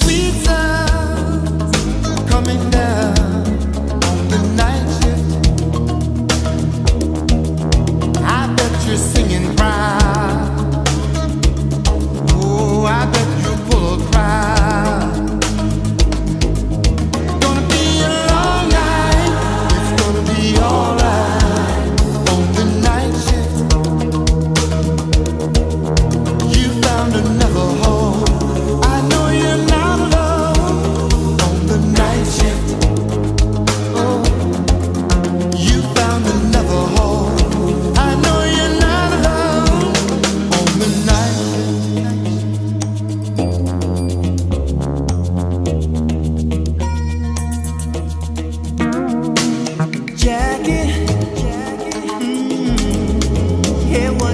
sweet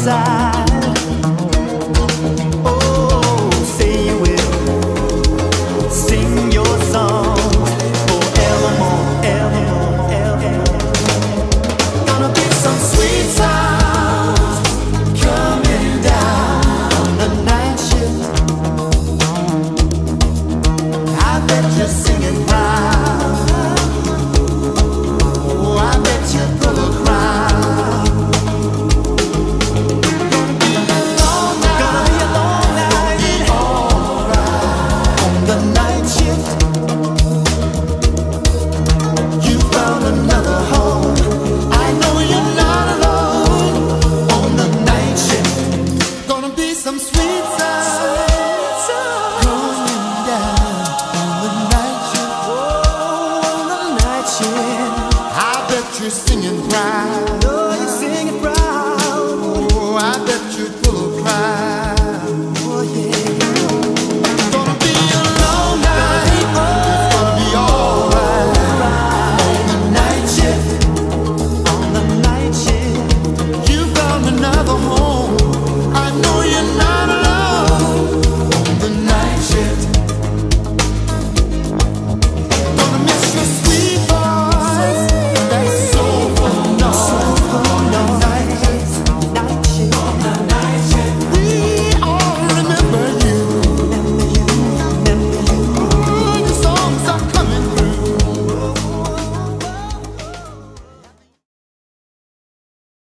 side